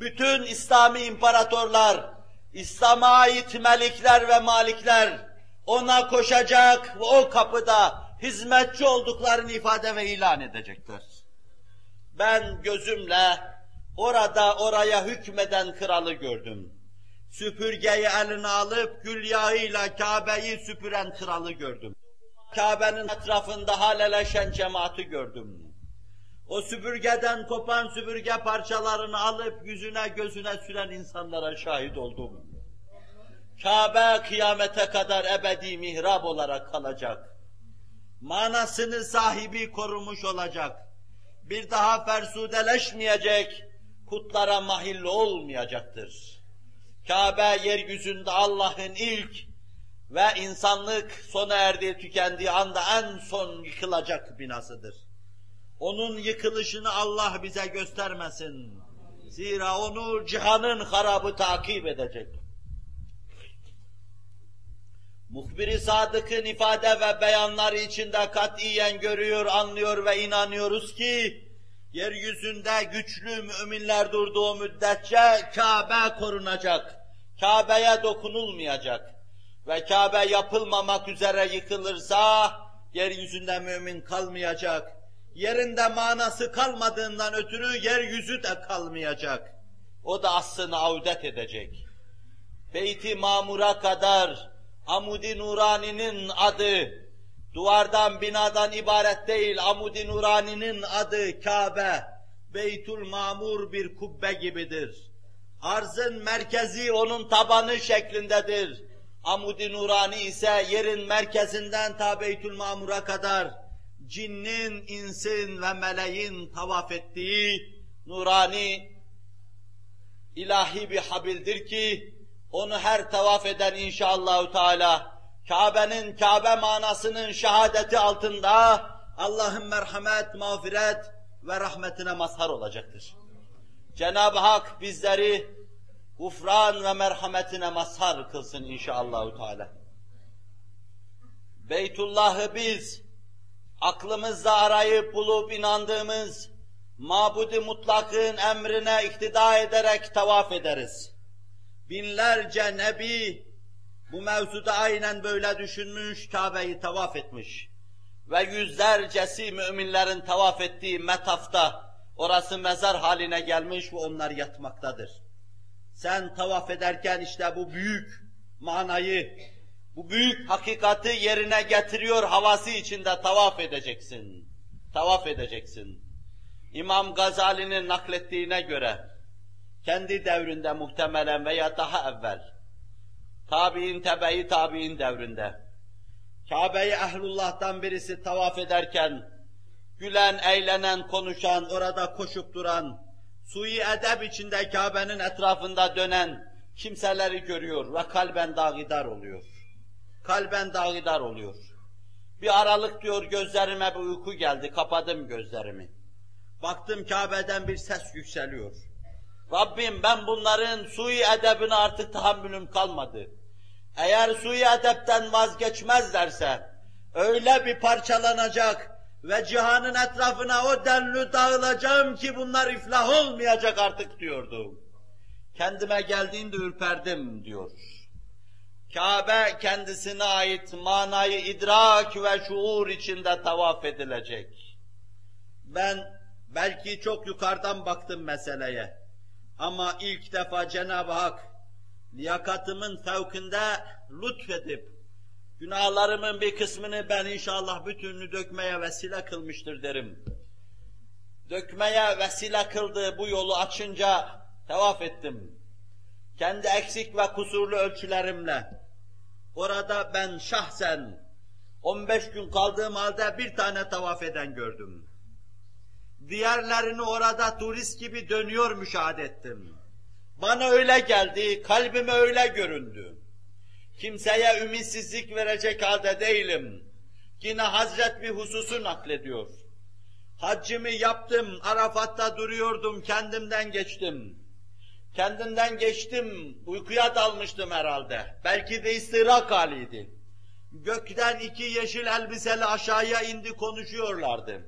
bütün İslami imparatorlar, İslam'a ait melikler ve malikler ona koşacak ve o kapıda hizmetçi olduklarını ifade ve ilan edecekler. Ben gözümle orada oraya hükmeden kralı gördüm. Süpürgeyi eline alıp gül yağıyla Kabe'yi süpüren kralı gördüm. Kabe'nin etrafında haleleşen cemaati gördüm. O süpürgeden kopan süpürge parçalarını alıp yüzüne gözüne süren insanlara şahit oldum. Kabe kıyamete kadar ebedi mihrab olarak kalacak. Manasını sahibi korumuş olacak. Bir daha fersudeleşmeyecek, putlara mahilli olmayacaktır. Kabe yeryüzünde Allah'ın ilk ve insanlık sona erdiği, tükendiği anda en son yıkılacak binasıdır. Onun yıkılışını Allah bize göstermesin. Zira onu cihanın harabı takip edecek. Muhbir-i Sadık'ın ifade ve beyanları içinde katiyen görüyor, anlıyor ve inanıyoruz ki, yeryüzünde güçlü müminler durduğu müddetçe Kabe korunacak, Kabe'ye dokunulmayacak ve Kabe yapılmamak üzere yıkılırsa, yeryüzünde mümin kalmayacak, yerinde manası kalmadığından ötürü yeryüzü de kalmayacak. O da aslını avdet edecek. Beyti Mamur'a kadar Amudi Nurani'nin adı, duvardan binadan ibaret değil, Amudi Nurani'nin adı Kabe, Beytül Mamur bir kubbe gibidir. Arzın merkezi onun tabanı şeklindedir. Amudi Nurani ise yerin merkezinden ta Beytül Mamur'a kadar cinnin, insin ve meleğin tavaf ettiği nurani ilahi bir habildir ki onu her tavaf eden inşallahü teala Kabe'nin Kabe manasının şehadeti altında Allah'ın merhamet, mağfiret ve rahmetine mazhar olacaktır. Cenab-ı Hak bizleri gufran ve merhametine mazhar kılsın inşallahü teala. Beytullah'ı biz aklımızda arayıp bulup inandığımız mabudi mutlakın emrine iktida ederek tavaf ederiz. Binlerce nebi bu mevzuda aynen böyle düşünmüş, Kabe'yi tavaf etmiş. Ve yüzlercesi müminlerin tavaf ettiği metafta orası mezar haline gelmiş ve onlar yatmaktadır. Sen tavaf ederken işte bu büyük manayı, bu büyük hakikati yerine getiriyor havası içinde tavaf edeceksin. Tavaf edeceksin. İmam Gazali'nin naklettiğine göre, kendi devrinde muhtemelen veya daha evvel, tabi'in tebe tabi'in devrinde, Kabe'yi ehlullah'tan birisi tavaf ederken, gülen, eğlenen, konuşan, orada koşup duran, sui edep içinde Kabe'nin etrafında dönen kimseleri görüyor ve kalben dağidar oluyor. Kalben dağidar oluyor. Bir aralık diyor gözlerime bir uyku geldi, kapadım gözlerimi. Baktım Kabe'den bir ses yükseliyor. Rabbim ben bunların sui edebine artık tahammülüm kalmadı. Eğer sui edepten vazgeçmezlerse, öyle bir parçalanacak ve cihanın etrafına o denli dağılacağım ki bunlar iflah olmayacak artık diyordu. Kendime geldiğinde ürperdim diyor. Kabe kendisine ait manayı idrak ve şuur içinde tavaf edilecek. Ben belki çok yukarıdan baktım meseleye. Ama ilk defa Cenab-ı Hak liyakatımın fevkinde lütfedip günahlarımın bir kısmını ben inşallah bütününü dökmeye vesile kılmıştır derim. Dökmeye vesile kıldığı bu yolu açınca tevaf ettim. Kendi eksik ve kusurlu ölçülerimle. Orada ben şahsen 15 gün kaldığım halde bir tane tavaf eden gördüm. Diğerlerini orada turist gibi dönüyor müşahede ettim. Bana öyle geldi, kalbime öyle göründü. Kimseye ümitsizlik verecek halde değilim. Yine Hazret bir hususu naklediyor. Haccımı yaptım, Arafat'ta duruyordum, kendimden geçtim. Kendimden geçtim, uykuya dalmıştım herhalde. Belki de istirak haliydi. Gökten iki yeşil elbiseli aşağıya indi konuşuyorlardı.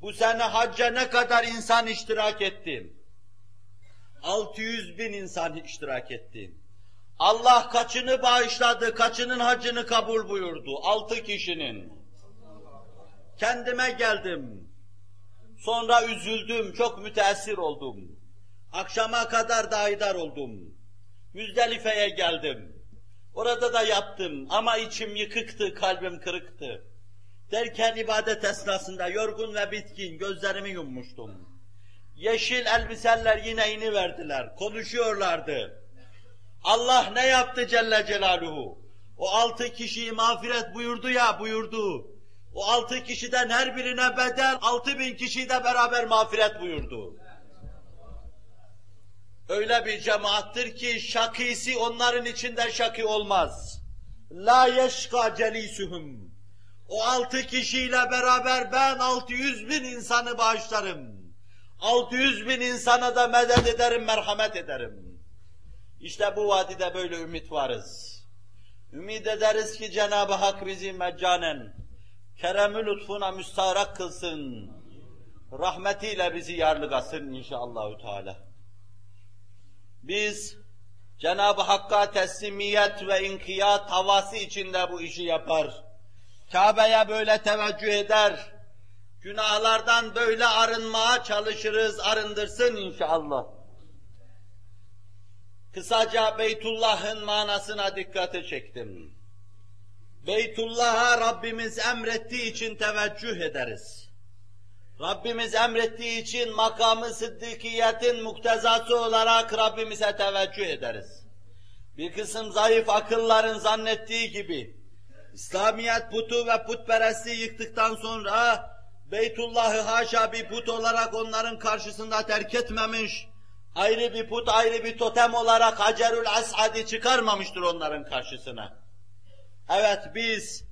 Bu sene hacca ne kadar insan iştirak etti? 600 bin insan iştirak etti. Allah kaçını bağışladı, kaçının hacını kabul buyurdu? Altı kişinin. Kendime geldim. Sonra üzüldüm, çok müteessir oldum. Akşama kadar daidar oldum. Müzdelife'ye geldim. Orada da yattım ama içim yıkıktı, kalbim kırıktı. Derken ibadet esnasında yorgun ve bitkin gözlerimi yummuştum. Yeşil elbiseler yine ini verdiler, konuşuyorlardı. Allah ne yaptı Celle Celaluhu? O altı kişiyi mağfiret buyurdu ya buyurdu. O altı kişiden her birine bedel altı bin kişiyi de beraber mağfiret buyurdu. Öyle bir cemaattır ki şakisi onların içinde şaki olmaz. La yeşka celisuhum. O altı kişiyle beraber ben 600 bin insanı bağışlarım. 600 bin insana da medet ederim, merhamet ederim. İşte bu vadide böyle ümit varız. Ümit ederiz ki Cenab-ı Hak bizi meccanen, kerem-ü lütfuna müstarak kılsın. Rahmetiyle bizi yarlıgasın inşallahü teala. Biz Cenab-ı Hakk'a teslimiyet ve inkiyat havası içinde bu işi yapar. Kabe'ye böyle teveccüh eder. Günahlardan böyle arınmaya çalışırız, arındırsın inşallah. Kısaca Beytullah'ın manasına dikkati çektim. Beytullah'a Rabbimiz emrettiği için teveccüh ederiz. Rabbimiz emrettiği için makamı sıddıkiyetin muktezası olarak Rabbimize teveccüh ederiz. Bir kısım zayıf akılların zannettiği gibi, İslamiyet putu ve putperestliği yıktıktan sonra Beytullah'ı haşa bir put olarak onların karşısında terk etmemiş, ayrı bir put, ayrı bir totem olarak Hacerül Es'ad'i çıkarmamıştır onların karşısına. Evet biz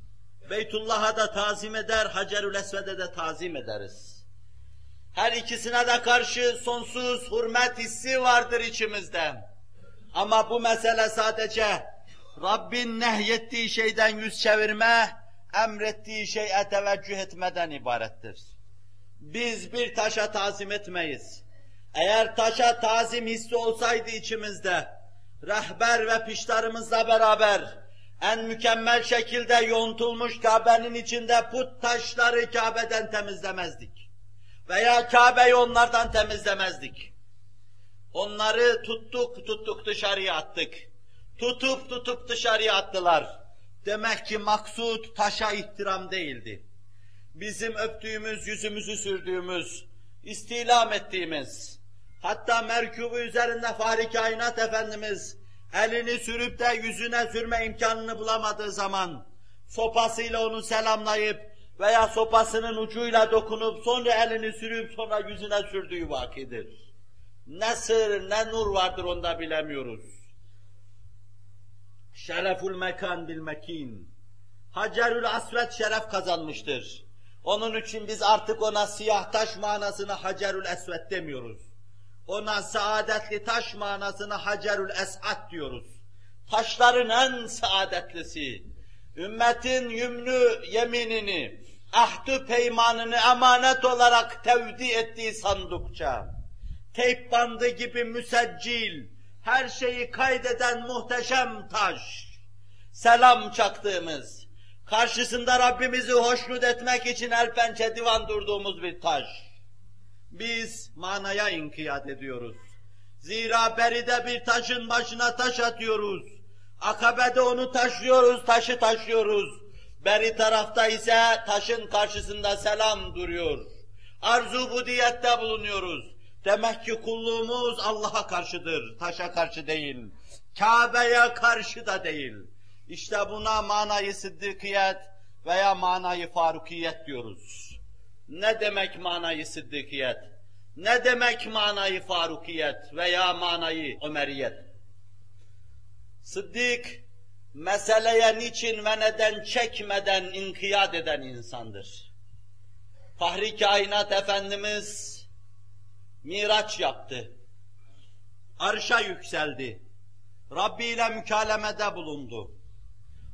Beytullah'a da tazim eder, Hacerül Esved'e de tazim ederiz. Her ikisine de karşı sonsuz hürmet hissi vardır içimizde. Ama bu mesele sadece Rabbin nehyettiği şeyden yüz çevirme, emrettiği şeye teveccüh etmeden ibarettir. Biz bir taşa tazim etmeyiz. Eğer taşa tazim hissi olsaydı içimizde, rehber ve piştarımızla beraber en mükemmel şekilde yontulmuş Kabe'nin içinde put taşları Kabe'den temizlemezdik. Veya Kabe'yi onlardan temizlemezdik. Onları tuttuk tuttuk dışarıya attık. Tutup tutup dışarıya attılar. Demek ki maksut taşa ihtiram değildi. Bizim öptüğümüz, yüzümüzü sürdüğümüz, istilam ettiğimiz, hatta merkubu üzerinde Fahri Kainat Efendimiz elini sürüp de yüzüne sürme imkanını bulamadığı zaman, sopasıyla onu selamlayıp veya sopasının ucuyla dokunup sonra elini sürüp sonra yüzüne sürdüğü vakidir. Ne sır ne nur vardır onda bilemiyoruz. Şereful mekan bil mekin. Hacerül asvet şeref kazanmıştır. Onun için biz artık ona siyah taş manasına Hacerül Esvet demiyoruz. Ona saadetli taş manasına Hacerül Esat diyoruz. Taşların en saadetlisi. Ümmetin yümlü yeminini, ahdü peymanını emanet olarak tevdi ettiği sandukça, teyp bandı gibi müseccil, her şeyi kaydeden muhteşem taş, selam çaktığımız, karşısında Rabbimizi hoşnut etmek için el pençe divan durduğumuz bir taş. Biz manaya inkiyat ediyoruz. Zira beride bir taşın başına taş atıyoruz. Akabede onu taşıyoruz, taşı taşıyoruz. Beri tarafta ise taşın karşısında selam duruyor. Arzu budiyette bulunuyoruz. Demek ki kulluğumuz Allah'a karşıdır, taşa karşı değil. Kabe'ye karşı da değil. İşte buna manayı sıddıkiyet veya manayı farukiyet diyoruz. Ne demek manayı sıddıkiyet? Ne demek manayı farukiyet veya manayı ömeriyet? Sıddık, meseleye niçin ve neden çekmeden inkiyat eden insandır. Fahri Kainat Efendimiz Miraç yaptı. Arşa yükseldi. Rabbi ile mükalemede bulundu.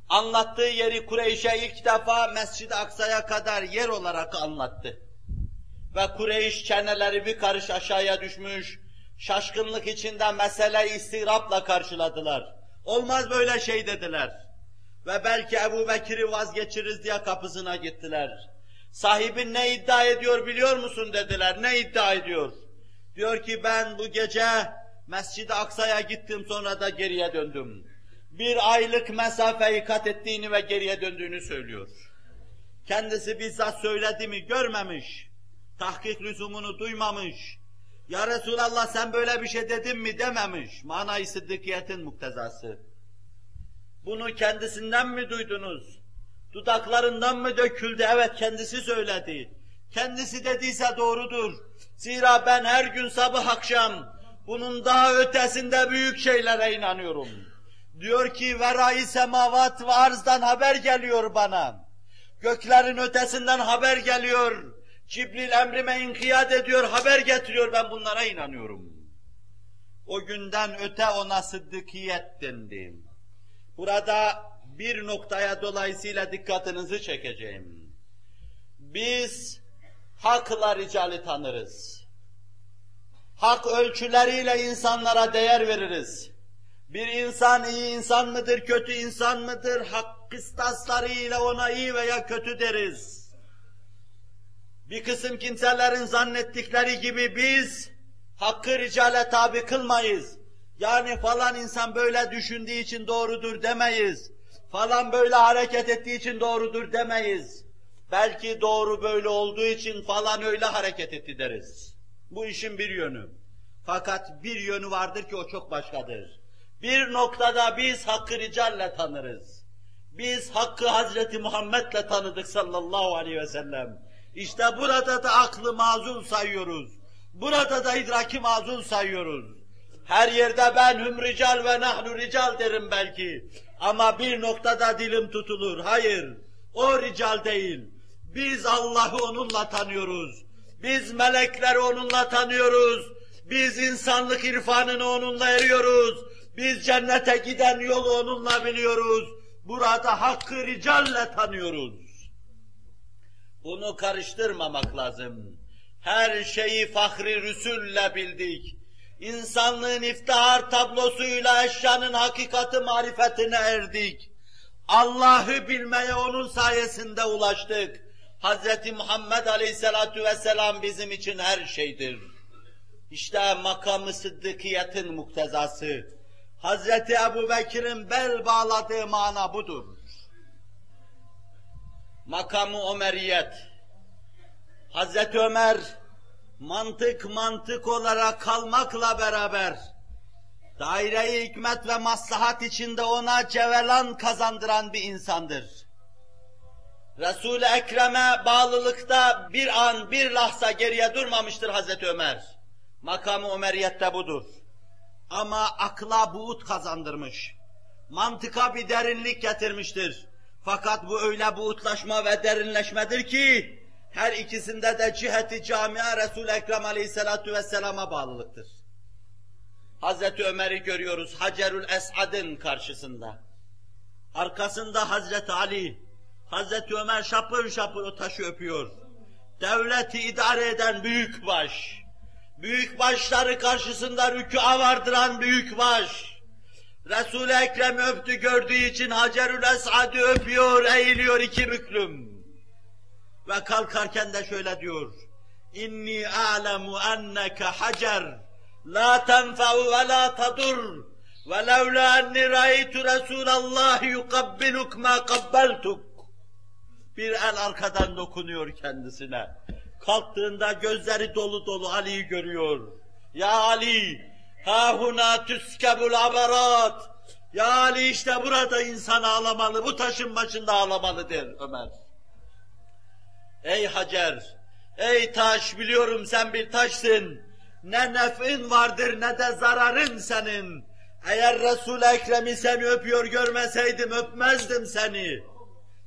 Anlattığı yeri Kureyş'e ilk defa Mescid-i Aksa'ya kadar yer olarak anlattı. Ve Kureyş çeneleri bir karış aşağıya düşmüş, Şaşkınlık içinde meseleyi istirapla karşıladılar. Olmaz böyle şey dediler. Ve belki Ebu Bekir'i vazgeçiriz diye kapısına gittiler. Sahibin ne iddia ediyor biliyor musun dediler. Ne iddia ediyor? Diyor ki ben bu gece Mescid-i Aksa'ya gittim sonra da geriye döndüm. Bir aylık mesafeyi kat ettiğini ve geriye döndüğünü söylüyor. Kendisi bizzat söyledi mi görmemiş. Tahkik lüzumunu duymamış. Ya Resulallah sen böyle bir şey dedin mi dememiş. Manayı sıddıkiyetin muktezası. Bunu kendisinden mi duydunuz? Dudaklarından mı döküldü? Evet kendisi söyledi. Kendisi dediyse doğrudur. Zira ben her gün sabah akşam bunun daha ötesinde büyük şeylere inanıyorum. Diyor ki verai semavat ve arzdan haber geliyor bana. Göklerin ötesinden haber geliyor. Cibril emrime inkiyat ediyor, haber getiriyor, ben bunlara inanıyorum. O günden öte ona sıddıkiyet dendi. Burada bir noktaya dolayısıyla dikkatinizi çekeceğim. Biz hakla ricali tanırız. Hak ölçüleriyle insanlara değer veririz. Bir insan iyi insan mıdır, kötü insan mıdır? Hak kıstaslarıyla ona iyi veya kötü deriz. Bir kısım kimselerin zannettikleri gibi biz hakkı ricale tabi kılmayız. Yani falan insan böyle düşündüğü için doğrudur demeyiz. Falan böyle hareket ettiği için doğrudur demeyiz. Belki doğru böyle olduğu için falan öyle hareket etti deriz. Bu işin bir yönü. Fakat bir yönü vardır ki o çok başkadır. Bir noktada biz hakkı ricalle tanırız. Biz hakkı Hazreti Muhammed'le tanıdık sallallahu aleyhi ve sellem. İşte burada da aklı mazul sayıyoruz. Burada da idraki mazul sayıyoruz. Her yerde ben hüm rical ve nahnu rical derim belki. Ama bir noktada dilim tutulur. Hayır, o rical değil. Biz Allah'ı onunla tanıyoruz. Biz melekleri onunla tanıyoruz. Biz insanlık irfanını onunla eriyoruz. Biz cennete giden yolu onunla biliyoruz. Burada hakkı ricalle tanıyoruz. Bunu karıştırmamak lazım. Her şeyi fahri rüsülle bildik. İnsanlığın iftihar tablosuyla eşyanın hakikati marifetine erdik. Allah'ı bilmeye onun sayesinde ulaştık. Hz. Muhammed Aleyhisselatü Vesselam bizim için her şeydir. İşte makamı sıddıkiyetin muktezası. Hz. Ebu Bekir'in bel bağladığı mana budur. Makamı Ömeriyet. Hz. Ömer mantık mantık olarak kalmakla beraber daire-i hikmet ve maslahat içinde ona cevelan kazandıran bir insandır. Resul-i Ekrem'e bağlılıkta bir an, bir lahza geriye durmamıştır Hazreti Ömer. Makamı Ömeriyette budur. Ama akla buğut kazandırmış. Mantıka bir derinlik getirmiştir. Fakat bu öyle buğutlaşma ve derinleşmedir ki, her ikisinde de ciheti camia Resul-i Ekrem aleyhissalatu vesselama bağlılıktır. Hazreti Ömer'i görüyoruz Hacerül Esad'ın karşısında. Arkasında Hazreti Ali, Hazreti Ömer şapır şapır o taşı öpüyor. Devleti idare eden büyük baş, büyük başları karşısında rükûa vardıran büyük baş, Resul-i Ekrem öptü gördüğü için Hacerül Esad'ı öpüyor, eğiliyor iki büklüm. Ve kalkarken de şöyle diyor, İnni a'lemu enneke hacer, la tenfa'u ve la tadur, ve levla enni ra'ytu Resulallah yukabbiluk ma kabbeltuk. Bir el arkadan dokunuyor kendisine. Kalktığında gözleri dolu dolu Ali'yi görüyor. Ya Ali, ha huna tüskebul aberat. Ya Ali işte burada insan ağlamalı, bu taşın başında ağlamalı der Ömer. Ey Hacer, ey taş biliyorum sen bir taşsın. Ne nef'in vardır ne de zararın senin. Eğer Resul-i Ekrem'i seni öpüyor görmeseydim öpmezdim seni.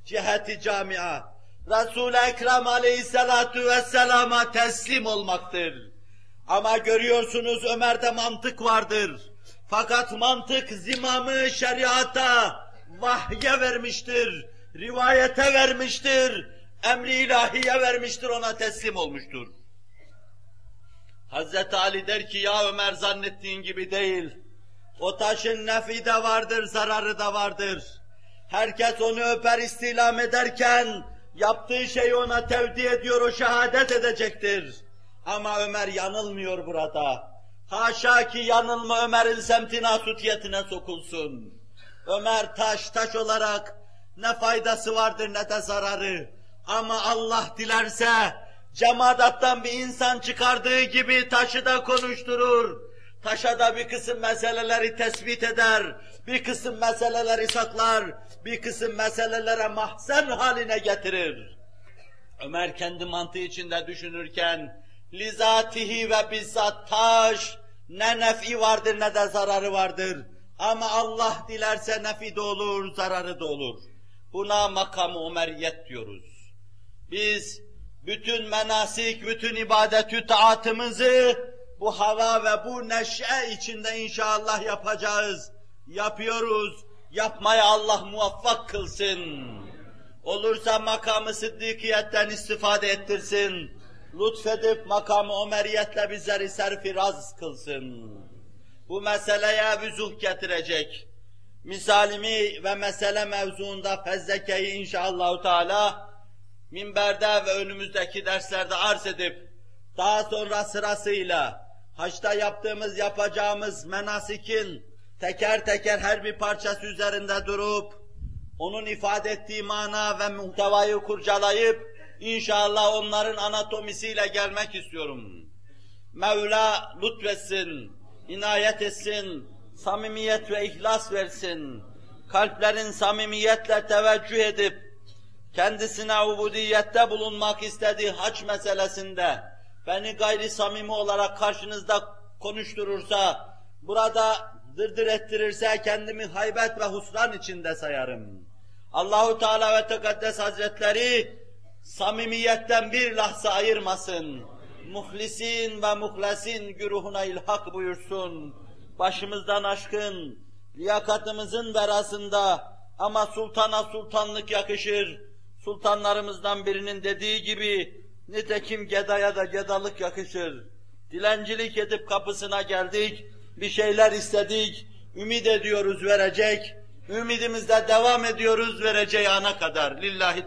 Ciheti camia. Resul-i Ekrem aleyhissalatu vesselama teslim olmaktır. Ama görüyorsunuz Ömer'de mantık vardır. Fakat mantık zimamı şeriata, vahye vermiştir, rivayete vermiştir, emri ilahiye vermiştir, ona teslim olmuştur. Hazreti Ali der ki ya Ömer zannettiğin gibi değil. O taşın nefi de vardır, zararı da vardır. Herkes onu öper istilam ederken yaptığı şeyi ona tevdi ediyor, o şehadet edecektir. Ama Ömer yanılmıyor burada. Haşa ki yanılma Ömer'in semtin asutiyetine sokulsun. Ömer taş taş olarak ne faydası vardır ne de zararı. Ama Allah dilerse cemaattan bir insan çıkardığı gibi taşı da konuşturur. Taşa da bir kısım meseleleri tespit eder, bir kısım meseleleri saklar, bir kısım meselelere mahzen haline getirir. Ömer kendi mantığı içinde düşünürken, lizatihi ve bizzat taş, ne nef'i vardır ne de zararı vardır. Ama Allah dilerse nefi de olur, zararı da olur. Buna makam-ı Ömeriyet diyoruz. Biz bütün menasik, bütün ibadetü taatımızı bu hava ve bu neşe içinde inşallah yapacağız. Yapıyoruz. Yapmaya Allah muvaffak kılsın. Olursa makamı sıddıkiyetten istifade ettirsin. Lütfedip makamı Ömeriyetle bizleri serfiraz kılsın. Bu meseleye vüzuh getirecek. Misalimi ve mesele mevzuunda fezlekeyi inşallah Teala minberde ve önümüzdeki derslerde arz edip daha sonra sırasıyla haçta yaptığımız, yapacağımız menasikin teker teker her bir parçası üzerinde durup, onun ifade ettiği mana ve muhtevayı kurcalayıp, inşallah onların anatomisiyle gelmek istiyorum. Mevla lütfetsin, inayet etsin, samimiyet ve ihlas versin. Kalplerin samimiyetle teveccüh edip, kendisine ubudiyette bulunmak istediği haç meselesinde, beni gayri samimi olarak karşınızda konuşturursa, burada dırdır ettirirse kendimi haybet ve husran içinde sayarım. Allahu Teala ve Tekaddes Hazretleri samimiyetten bir lahza ayırmasın. Muhlisin ve muhlesin güruhuna ilhak buyursun. Başımızdan aşkın, liyakatımızın verasında ama sultana sultanlık yakışır. Sultanlarımızdan birinin dediği gibi Nitekim gedaya da gedalık yakışır. Dilencilik edip kapısına geldik, bir şeyler istedik, ümit ediyoruz verecek, ümidimizde devam ediyoruz vereceği ana kadar. Lillahi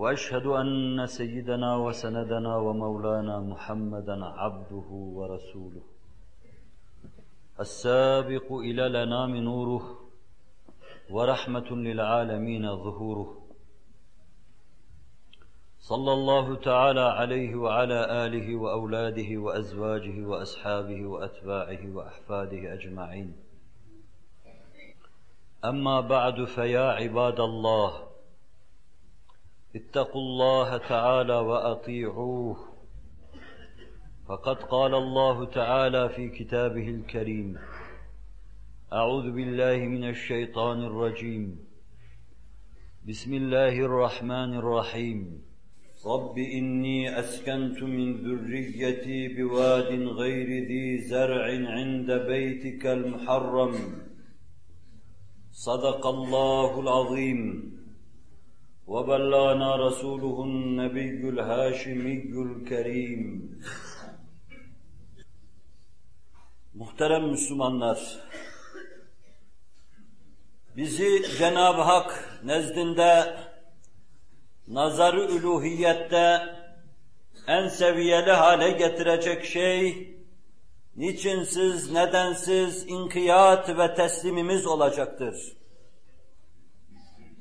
وأشهد أن سيدنا وسندنا ومولانا محمدا عبده ورسوله. السابق إلى لنام نوره ورحمة للعالمين ظهوره. صلى الله تعالى عليه وعلى آله وأولاده وأزواجه وأصحابه وأتباعه وأحفاده أجمعين. أما بعد فيا عباد الله اتقوا الله تعالى وأطيعوه. فقد قال الله تعالى في كتابه الكريم أعوذ بالله من الشيطان الرجيم. بسم الله الرحمن الرحيم. رب إني أسكنت من ذريتي بواد غير ذي زرع عند بيتك المحرم. صدق الله العظيم. وبلغنا رسوله النبي الهاشمي الكريم Muhterem Müslümanlar, bizi Cenab-ı Hak nezdinde nazarı üluhiyette en seviyeli hale getirecek şey, niçinsiz, nedensiz inkiyat ve teslimimiz olacaktır.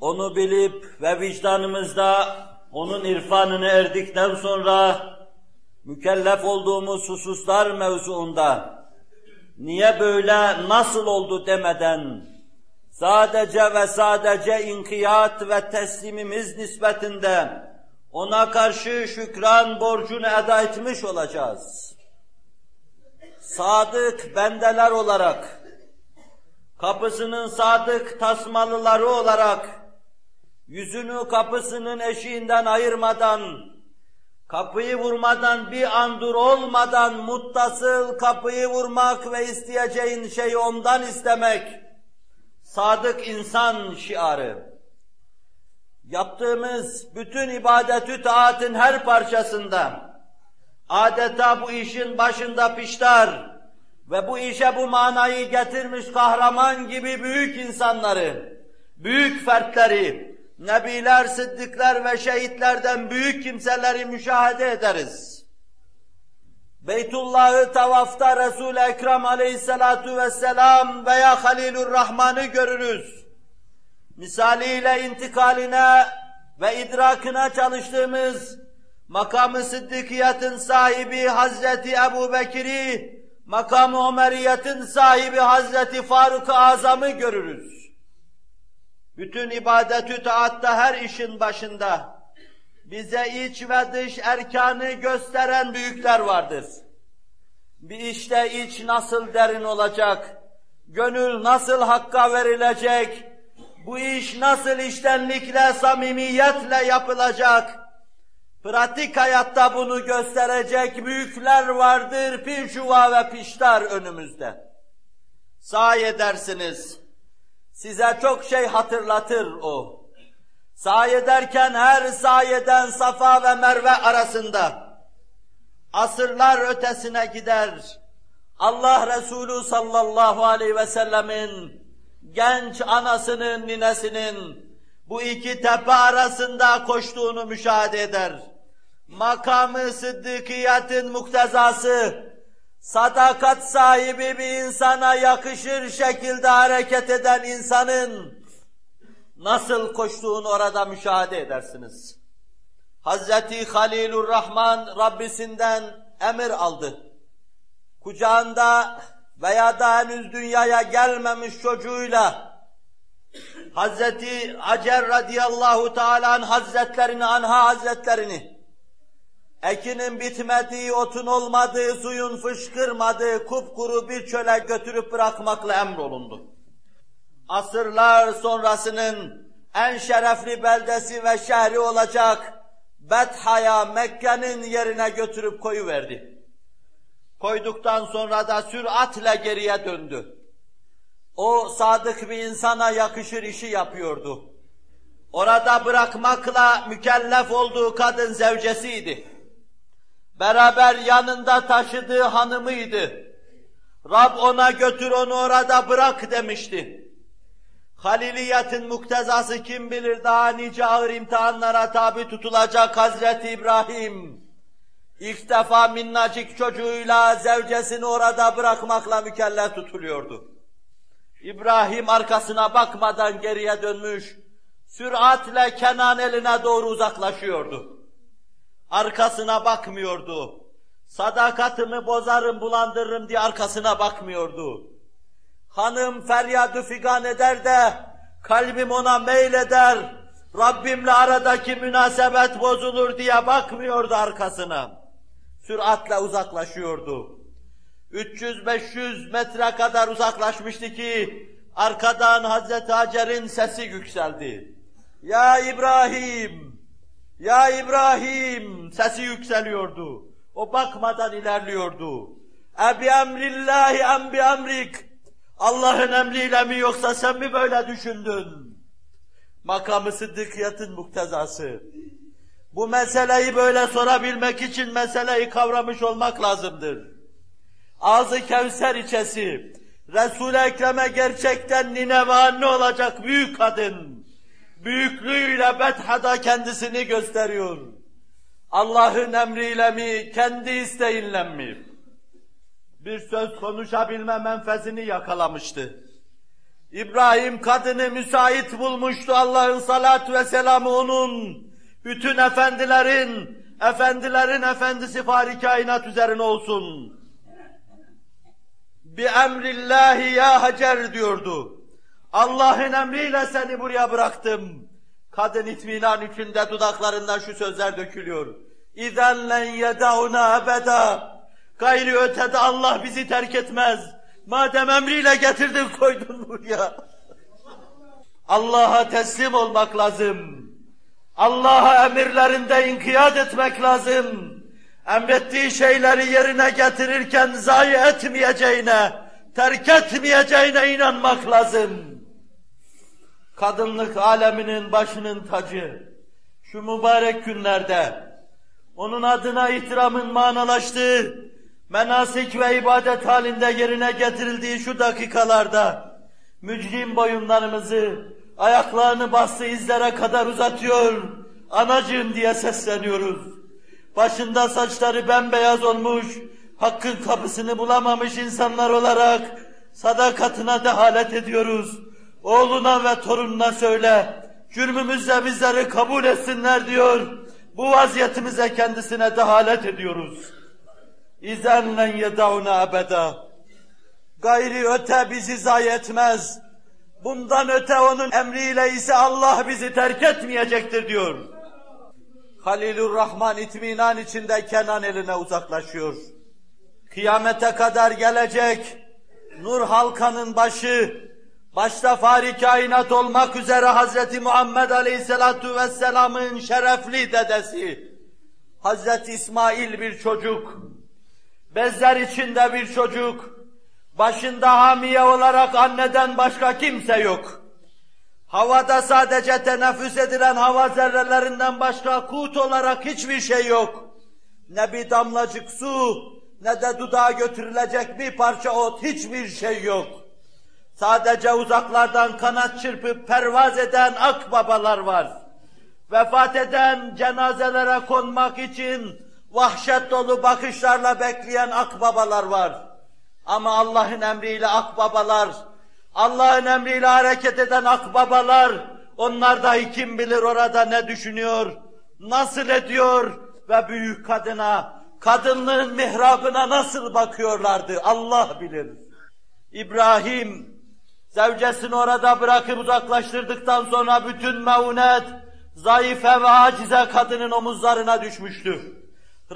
onu bilip ve vicdanımızda onun irfanını erdikten sonra mükellef olduğumuz hususlar mevzuunda niye böyle, nasıl oldu demeden sadece ve sadece inkiyat ve teslimimiz nispetinde ona karşı şükran borcunu eda etmiş olacağız. Sadık bendeler olarak, kapısının sadık tasmalıları olarak, yüzünü kapısının eşiğinden ayırmadan, kapıyı vurmadan bir andur olmadan muttasıl kapıyı vurmak ve isteyeceğin şeyi ondan istemek, sadık insan şiarı. Yaptığımız bütün ibadetü taatın her parçasında adeta bu işin başında piştar ve bu işe bu manayı getirmiş kahraman gibi büyük insanları, büyük fertleri, nebiler, sıddıklar ve şehitlerden büyük kimseleri müşahede ederiz. Beytullah'ı tavafta Resul-i Ekrem aleyhissalatu vesselam veya Halilur Rahman'ı görürüz. Misaliyle intikaline ve idrakına çalıştığımız makamı sıddıkiyetin sahibi Hazreti Ebu Bekir'i, makamı Ömeriyet'in sahibi Hazreti Faruk-ı Azam'ı görürüz. Bütün ibadetü taatta her işin başında bize iç ve dış erkanı gösteren büyükler vardır. Bir işte iç nasıl derin olacak, gönül nasıl hakka verilecek, bu iş nasıl iştenlikle, samimiyetle yapılacak, pratik hayatta bunu gösterecek büyükler vardır, pinşuva ve piştar önümüzde. Sahi edersiniz, size çok şey hatırlatır o. Sahi ederken her sayeden Safa ve Merve arasında, asırlar ötesine gider, Allah Resulü sallallahu aleyhi ve sellemin genç anasının, ninesinin bu iki tepe arasında koştuğunu müşahede eder. Makamı sıddıkiyetin muktezası, sadakat sahibi bir insana yakışır şekilde hareket eden insanın nasıl koştuğunu orada müşahede edersiniz. Hazreti Halilur Rahman Rabbisinden emir aldı. Kucağında veya da henüz dünyaya gelmemiş çocuğuyla Hazreti Hacer radıyallahu teala hazretlerini, anha hazretlerini ekinin bitmediği, otun olmadığı, suyun fışkırmadığı kupkuru bir çöle götürüp bırakmakla emrolundu. Asırlar sonrasının en şerefli beldesi ve şehri olacak Betha'ya, Mekke'nin yerine götürüp koyuverdi. Koyduktan sonra da süratle geriye döndü. O sadık bir insana yakışır işi yapıyordu. Orada bırakmakla mükellef olduğu kadın zevcesiydi. Beraber yanında taşıdığı hanımıydı. Rab ona götür onu orada bırak demişti. Haliliyetin muktezası kim bilir daha nice ağır imtihanlara tabi tutulacak Hazreti İbrahim. İlk defa minnacık çocuğuyla zevcesini orada bırakmakla mükellef tutuluyordu. İbrahim arkasına bakmadan geriye dönmüş, süratle Kenan eline doğru uzaklaşıyordu. Arkasına bakmıyordu. Sadakatimi bozarım, bulandırırım diye arkasına bakmıyordu. Hanım feryadı figan eder de, kalbim ona meyleder, Rabbimle aradaki münasebet bozulur diye bakmıyordu arkasına. Süratle uzaklaşıyordu. 300-500 metre kadar uzaklaşmıştı ki arkadan Hazreti Hacer'in sesi yükseldi. Ya İbrahim! Ya İbrahim! Sesi yükseliyordu. O bakmadan ilerliyordu. Ebi emrillahi em emrik. Allah'ın emriyle mi yoksa sen mi böyle düşündün? Makamı sıddıkiyetin muktezası. Bu meseleyi böyle sorabilmek için meseleyi kavramış olmak lazımdır ağzı kevser içesi, Resul-i Ekrem'e gerçekten nine olacak büyük kadın, büyüklüğüyle Betha'da kendisini gösteriyor. Allah'ın emriyle mi, kendi isteğinle mi? Bir söz konuşabilme menfezini yakalamıştı. İbrahim kadını müsait bulmuştu Allah'ın salat ve selamı onun. Bütün efendilerin, efendilerin efendisi fari kainat üzerine olsun. Bi emrillahi ya Hacer diyordu. Allah'ın emriyle seni buraya bıraktım. Kadın itminan içinde dudaklarından şu sözler dökülüyor. İzen len yedauna ebeda. Gayri ötede Allah bizi terk etmez. Madem emriyle getirdin koydun buraya. Allah'a teslim olmak lazım. Allah'a emirlerinde inkiyat etmek lazım. Emrettiği şeyleri yerine getirirken zayi etmeyeceğine, terk etmeyeceğine inanmak lazım. Kadınlık aleminin başının tacı, şu mübarek günlerde, onun adına ihtiramın manalaştığı, menasik ve ibadet halinde yerine getirildiği şu dakikalarda, mücrim boyunlarımızı, ayaklarını bastığı izlere kadar uzatıyor, anacığım diye sesleniyoruz. Başında saçları bembeyaz olmuş, hakkın kapısını bulamamış insanlar olarak sadakatine dehalet ediyoruz. Oğluna ve torununa söyle, cürmümüzle bizleri kabul etsinler diyor. Bu vaziyetimize kendisine dehalet ediyoruz. İzen len yedavna ebeda. Gayri öte bizi zayi etmez. Bundan öte onun emriyle ise Allah bizi terk etmeyecektir diyor. Halilur Rahman itminan içinde Kenan eline uzaklaşıyor. Kıyamete kadar gelecek nur halkanın başı, başta fari kainat olmak üzere Hazreti Muhammed Aleyhisselatu Vesselam'ın şerefli dedesi, Hazreti İsmail bir çocuk, bezler içinde bir çocuk, başında hamiye olarak anneden başka kimse yok. Havada sadece teneffüs edilen hava zerrelerinden başka kut olarak hiçbir şey yok. Ne bir damlacık su, ne de dudağa götürülecek bir parça ot, hiçbir şey yok. Sadece uzaklardan kanat çırpıp pervaz eden akbabalar var. Vefat eden cenazelere konmak için vahşet dolu bakışlarla bekleyen akbabalar var. Ama Allah'ın emriyle akbabalar, Allah'ın emriyle hareket eden akbabalar, onlar dahi kim bilir orada ne düşünüyor, nasıl ediyor ve büyük kadına, kadınlığın mihrabına nasıl bakıyorlardı Allah bilir. İbrahim, zevcesini orada bırakıp uzaklaştırdıktan sonra bütün meunet, zayıfe ve acize kadının omuzlarına düşmüştü.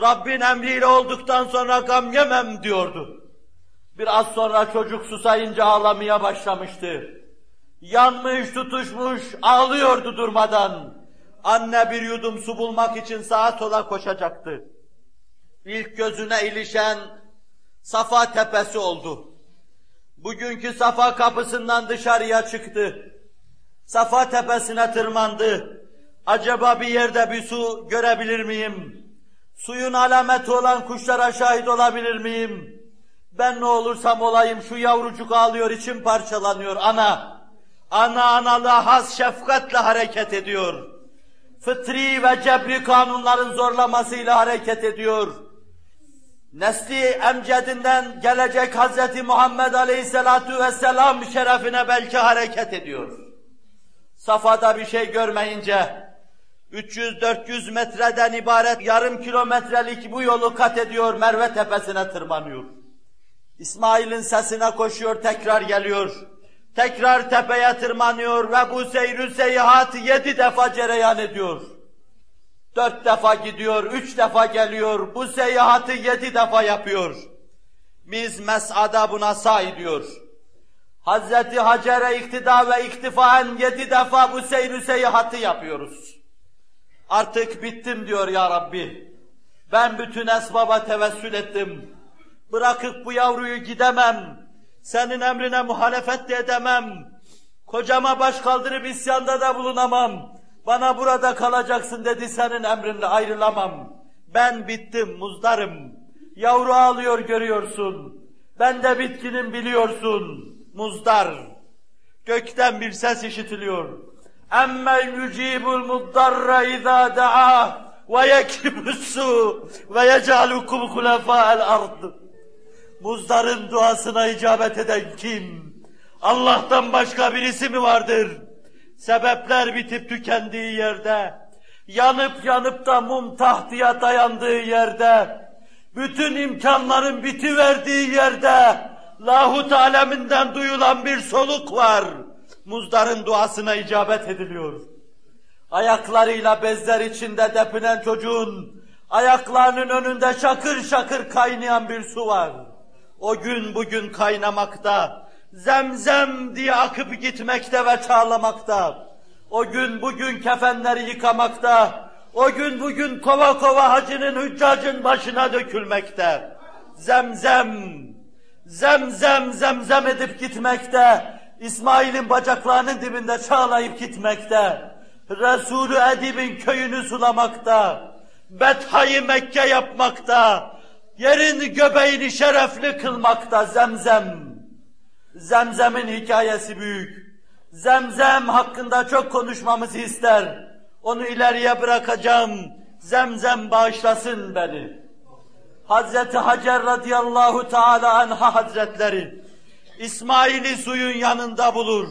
Rabbin emriyle olduktan sonra gam yemem diyordu. Biraz sonra çocuk susayınca ağlamaya başlamıştı. Yanmış, tutuşmuş, ağlıyordu durmadan. Anne bir yudum su bulmak için sağa sola koşacaktı. İlk gözüne ilişen Safa tepesi oldu. Bugünkü Safa kapısından dışarıya çıktı. Safa tepesine tırmandı. Acaba bir yerde bir su görebilir miyim? Suyun alameti olan kuşlara şahit olabilir miyim? Ben ne olursam olayım şu yavrucuk ağlıyor, içim parçalanıyor. Ana, ana analığa has şefkatle hareket ediyor. Fıtri ve cebri kanunların zorlamasıyla hareket ediyor. Nesli emcedinden gelecek Hz. Muhammed Aleyhisselatu Vesselam şerefine belki hareket ediyor. Safada bir şey görmeyince 300-400 metreden ibaret yarım kilometrelik bu yolu kat ediyor, Merve tepesine tırmanıyor. İsmail'in sesine koşuyor, tekrar geliyor. Tekrar tepeye tırmanıyor ve bu seyrü seyahat yedi defa cereyan ediyor. Dört defa gidiyor, üç defa geliyor, bu seyahati yedi defa yapıyor. Biz mes'ada buna say diyor. Hazreti Hacer'e iktida ve iktifaen yedi defa bu seyrü seyahati yapıyoruz. Artık bittim diyor ya Rabbi. Ben bütün esbaba tevessül ettim. Bırakıp bu yavruyu gidemem. Senin emrine muhalefet de edemem. Kocama baş kaldırıp isyanda da bulunamam. Bana burada kalacaksın dedi senin emrinle ayrılamam. Ben bittim, muzdarım. Yavru ağlıyor görüyorsun. Ben de bitkinim biliyorsun. Muzdar. Gökten bir ses işitiliyor. Emmel yücibul muddarra izâ da'a ve yekibussu ve yec'alukum hulefâ'el ard. Muzdarın duasına icabet eden kim? Allah'tan başka birisi mi vardır? Sebepler bitip tükendiği yerde, yanıp yanıp da mum tahtıya dayandığı yerde, bütün imkanların bitiverdiği yerde, lahut aleminden duyulan bir soluk var. Muzdar'ın duasına icabet ediliyor. Ayaklarıyla bezler içinde depinen çocuğun, ayaklarının önünde şakır şakır kaynayan bir su var. O gün bugün kaynamakta, zemzem diye akıp gitmekte ve çağlamakta. O gün bugün kefenleri yıkamakta, o gün bugün kova kova hacının hüccacın başına dökülmekte. Zemzem, zemzem zemzem edip gitmekte. İsmail'in bacaklarının dibinde çağlayıp gitmekte. Resulü Edib'in köyünü sulamakta. Betha'yı Mekke yapmakta. Yerin göbeğini şerefli kılmakta zemzem. Zemzem'in hikayesi büyük. Zemzem hakkında çok konuşmamızı ister. Onu ileriye bırakacağım. Zemzem bağışlasın beni. Hazreti Hacer radıyallahu teala anha hazretleri İsmail'i suyun yanında bulur.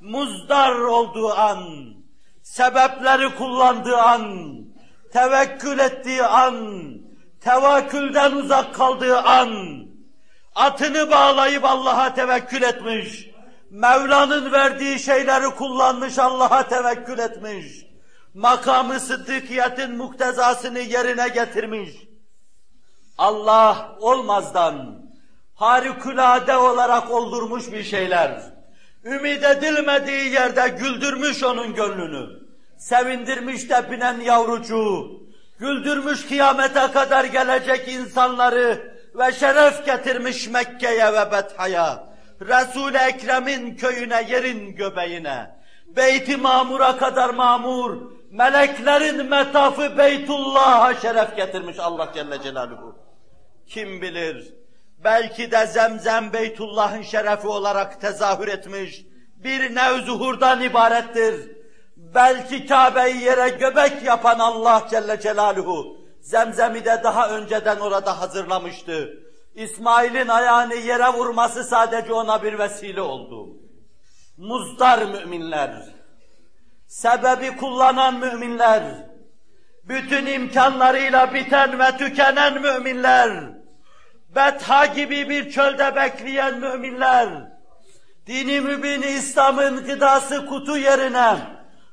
Muzdar olduğu an, sebepleri kullandığı an, tevekkül ettiği an, tevakkülden uzak kaldığı an, atını bağlayıp Allah'a tevekkül etmiş, Mevla'nın verdiği şeyleri kullanmış, Allah'a tevekkül etmiş, makamı sıddıkiyetin muktezasını yerine getirmiş. Allah olmazdan, harikulade olarak oldurmuş bir şeyler. Ümid edilmediği yerde güldürmüş onun gönlünü. Sevindirmiş tepinen yavrucuğu. Güldürmüş kıyamete kadar gelecek insanları ve şeref getirmiş Mekke'ye ve Betha'ya. Resul-i Ekrem'in köyüne, yerin göbeğine. Beyt-i Mamur'a kadar mamur, meleklerin metafı Beytullah'a şeref getirmiş Allah Celle Celaluhu. Kim bilir, belki de Zemzem Beytullah'ın şerefi olarak tezahür etmiş bir nevzuhurdan ibarettir. Belki Kabe'yi yere göbek yapan Allah Celle Celaluhu Zemzem'i de daha önceden orada hazırlamıştı. İsmail'in ayağını yere vurması sadece ona bir vesile oldu. Muzdar müminler, sebebi kullanan müminler, bütün imkanlarıyla biten ve tükenen müminler, Betha gibi bir çölde bekleyen müminler, dini mübini İslam'ın gıdası kutu yerine,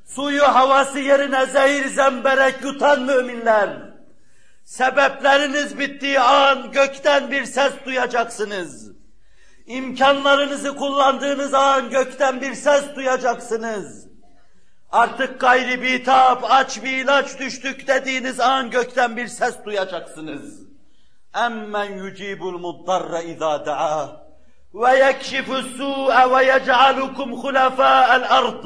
suyu havası yerine zehir zemberek yutan müminler, sebepleriniz bittiği an gökten bir ses duyacaksınız. İmkanlarınızı kullandığınız an gökten bir ses duyacaksınız. Artık gayri bir tap, aç bir ilaç düştük dediğiniz an gökten bir ses duyacaksınız. Emmen yucibul muddarra izâ da'âh ve yekşifus su'e ve yec'alukum hulefâ'el ard.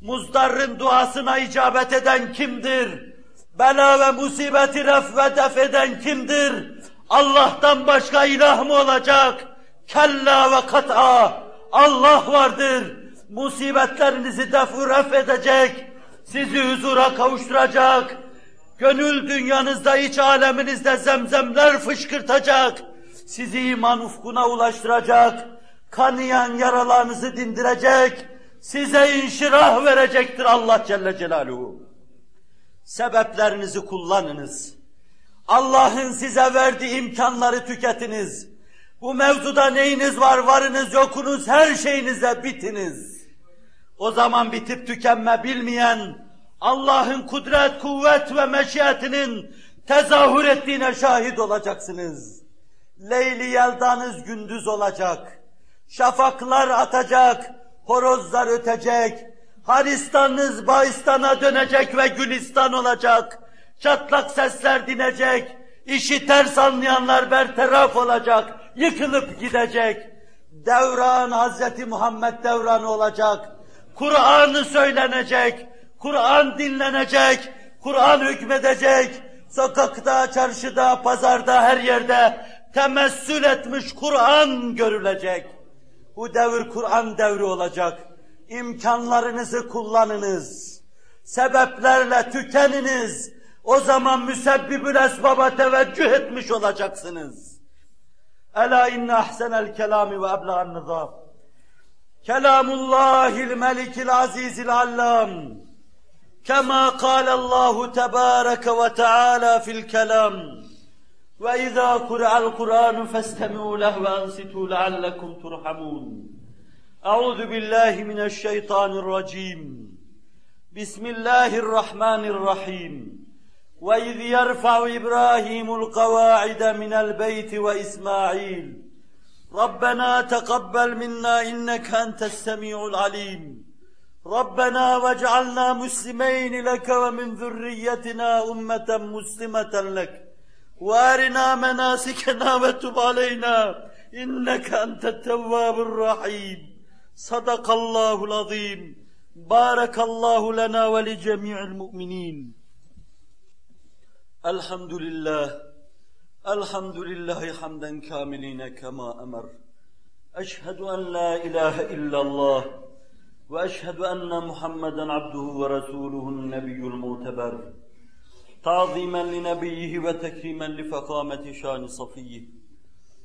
Muzdarrın duasına icabet eden kimdir? Bela ve musibeti ref ve def eden kimdir? Allah'tan başka ilah mı olacak? Kella ve kat'a. Allah vardır. Musibetlerinizi defu ref edecek. Sizi huzura kavuşturacak. Gönül dünyanızda, iç aleminizde zemzemler fışkırtacak. Sizi iman ufkuna ulaştıracak. Kanayan yaralarınızı dindirecek. Size inşirah verecektir Allah Celle Celaluhu. Sebeplerinizi kullanınız. Allah'ın size verdiği imkanları tüketiniz. Bu mevzuda neyiniz var, varınız, yokunuz, her şeyinize bitiniz. O zaman bitip tükenme bilmeyen, Allah'ın kudret, kuvvet ve meşiyetinin tezahür ettiğine şahit olacaksınız. Leyli yeldanız gündüz olacak. Şafaklar atacak, horozlar ötecek. Haristanınız Bahistan'a dönecek ve Gülistan olacak. Çatlak sesler dinecek. İşi ters anlayanlar bertaraf olacak. Yıkılıp gidecek. Devran Hazreti Muhammed devranı olacak. Kur'an'ı söylenecek. Kur'an dinlenecek, Kur'an hükmedecek, sokakta, çarşıda, pazarda, her yerde temessül etmiş Kur'an görülecek. Bu devir Kur'an devri olacak İmkanlarınızı kullanınız. Sebeplerle tükeniniz. O zaman müsebbibül esbaba teveccüh etmiş olacaksınız. Ela inne ahsenel kelami ve ebla'n nizam. كلام الله الملك العزيز العلام كما قال الله تبارك وتعالى في الكلام وإذا قرأ القرآن فاستمعوا له وأنصتوا لعلكم ترحمون أعوذ بالله من الشيطان الرجيم بسم الله الرحمن الرحيم وإذ يرفع إبراهيم القواعد من البيت وإسماعيل ربنا تقبل منا إنك أنت السميع العليم ربنا واجعلنا مسلمين لك ومن ذريتنا أمة مسلمة لك وارنا مناسكنا وتب علينا إنك أنت التواب الرحيم صدق الله العظيم. بارك الله لنا ولجميع المؤمنين. الحمد لله الحمد لله حمدا كاملين كما أمر. أشهد أن لا إله إلا الله. وأشهد أن محمدا عبده ورسوله النبي المعتبر. تعظيما لنبيه وتكريما لفخامة شان صفيه.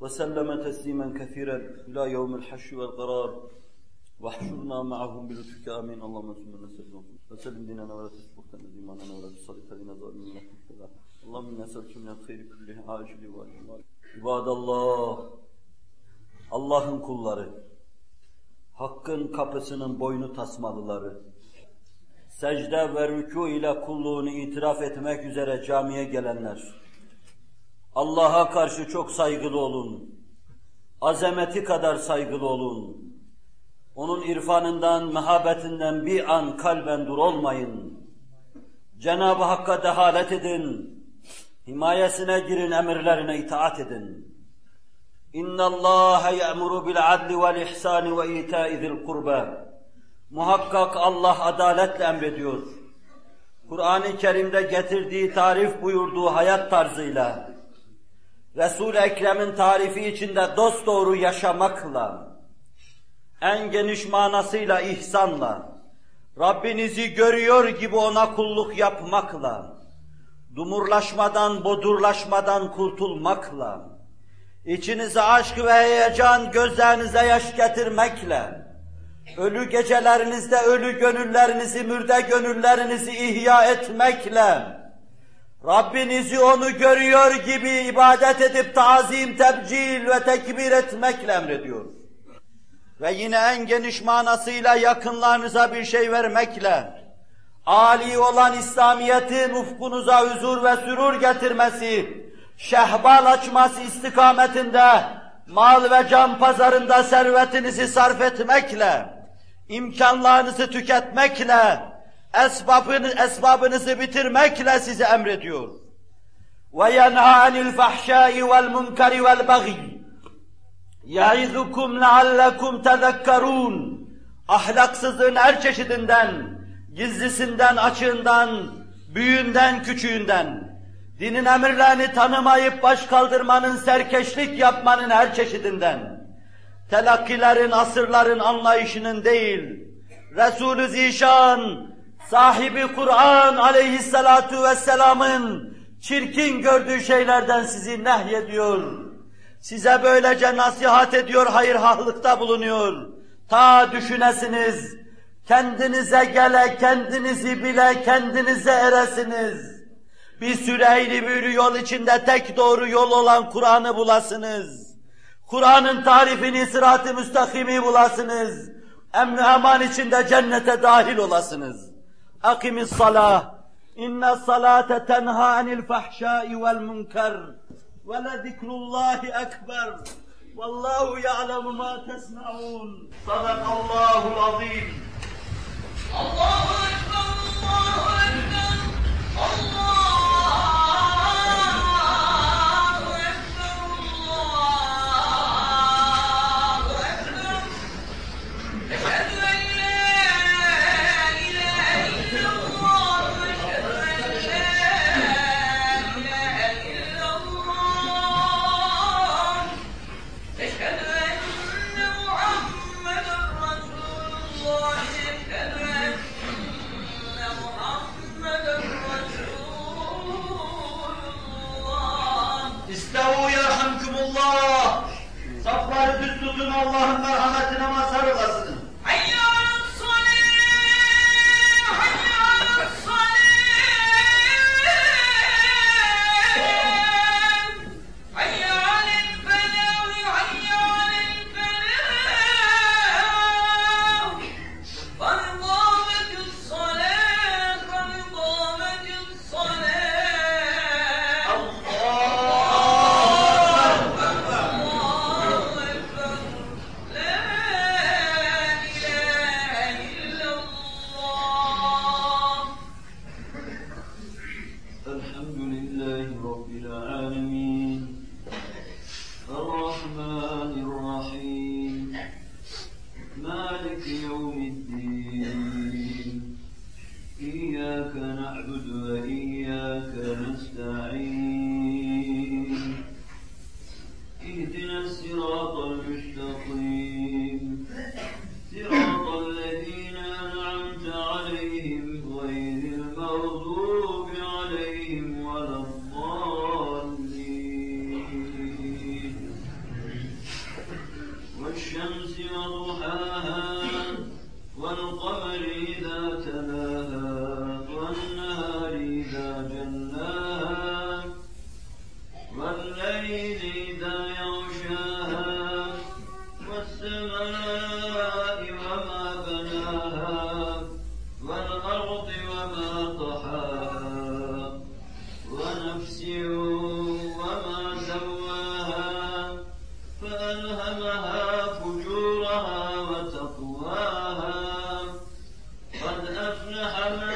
وسلم تسليما كثيرا إلى يوم الحش والقرار واحشرنا معهم بلطفك آمين اللهم صل وسلم وسلم ديننا ولا تسبق إيماننا ولا تصلي علينا ظالمين اللهم إنا نسألك من الخير كله عاجل وآجل عباد الله Allah'ın kulları, Hakk'ın kapısının boynu tasmalıları, secde ve rükû ile kulluğunu itiraf etmek üzere camiye gelenler, Allah'a karşı çok saygılı olun, azameti kadar saygılı olun, onun irfanından, mehabetinden bir an kalben dur olmayın, Cenab-ı Hakk'a dehalet edin, himayesine girin, emirlerine itaat edin. İnna Allah ya'muru bil adli vel ihsani ve ita'i zil kurba. Muhakkak Allah adaletle emrediyor. Kur'an-ı Kerim'de getirdiği tarif buyurduğu hayat tarzıyla, Resul-i Ekrem'in tarifi içinde dost doğru yaşamakla, en geniş manasıyla ihsanla, Rabbinizi görüyor gibi ona kulluk yapmakla, dumurlaşmadan, bodurlaşmadan kurtulmakla, içinize aşk ve heyecan, gözlerinize yaş getirmekle, ölü gecelerinizde ölü gönüllerinizi, mürde gönüllerinizi ihya etmekle, Rabbinizi onu görüyor gibi ibadet edip tazim, tebcil ve tekbir etmekle emrediyor. Ve yine en geniş manasıyla yakınlarınıza bir şey vermekle, âli olan İslamiyet'in ufkunuza huzur ve sürur getirmesi, şehbal açması istikametinde, mal ve can pazarında servetinizi sarf etmekle, imkanlarınızı tüketmekle, esbabını, esbabınızı bitirmekle size emrediyor. وَيَنْهَا عَنِ الْفَحْشَاءِ وَالْمُنْكَرِ وَالْبَغِيِّ يَعِذُكُمْ لَعَلَّكُمْ تَذَكَّرُونَ Ahlaksızlığın her çeşidinden, gizlisinden, açığından, büyüğünden, küçüğünden, dinin emirlerini tanımayıp baş kaldırmanın, serkeşlik yapmanın her çeşidinden, telakkilerin, asırların anlayışının değil, Resul-ü Zişan, sahibi Kur'an aleyhissalatu vesselamın çirkin gördüğü şeylerden sizi nehyediyor. Size böylece nasihat ediyor, hayırhahlıkta bulunuyor. Ta düşünesiniz, kendinize gele, kendinizi bile, kendinize eresiniz. Bir süreyli bir yol içinde tek doğru yol olan Kur'an'ı bulasınız. Kur'an'ın tarifini, sırat-ı müstakimi bulasınız. Emn-i eman içinde cennete dahil olasınız. أقم الصلاة. إن الصلاة تنهى عن الفحشاء والمنكر ولذكر الله أكبر. والله يعلم ما تسمعون. صدق الله العظيم. الله أكبر الله أكبر الله حرمنا